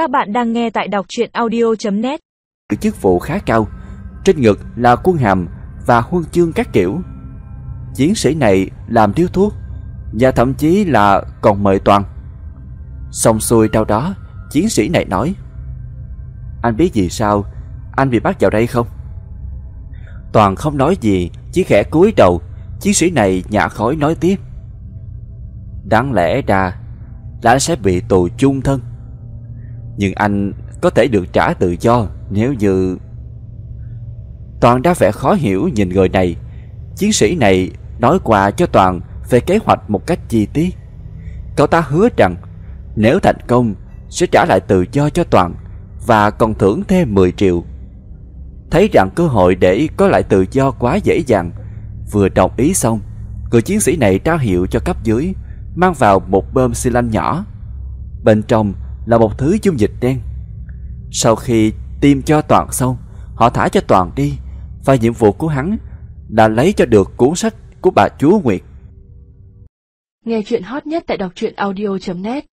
Các bạn đang nghe tại đọc truyện audio.net chức vụ khá cao, trên ngực là quân hàm và huân chương các kiểu. Chiến sĩ này làm điếu thuốc và thậm chí là còn mời Toàn. Xong xuôi sau đó, chiến sĩ này nói Anh biết gì sao anh bị bắt vào đây không? Toàn không nói gì, chỉ khẽ cúi đầu. Chiến sĩ này nhả khói nói tiếp. Đáng lẽ ra là anh sẽ bị tù chung thân. Nhưng anh có thể được trả tự do nếu như... Toàn đã vẻ khó hiểu nhìn người này. Chiến sĩ này nói qua cho Toàn về kế hoạch một cách chi tiết. Cậu ta hứa rằng nếu thành công sẽ trả lại tự do cho Toàn và còn thưởng thêm 10 triệu. Thấy rằng cơ hội để có lại tự do quá dễ dàng, vừa đồng ý xong, người chiến sĩ này trao hiệu cho cấp dưới, mang vào một bơm xi lanh nhỏ. Bên trong là một thứ dung dịch đen. Sau khi tiêm cho Toàn xong, họ thả cho Toàn đi, và nhiệm vụ của hắn là lấy cho được cuốn sách của bà chúa Nguyệt. Nghe chuyện hot nhất tại đọc truyện audio.net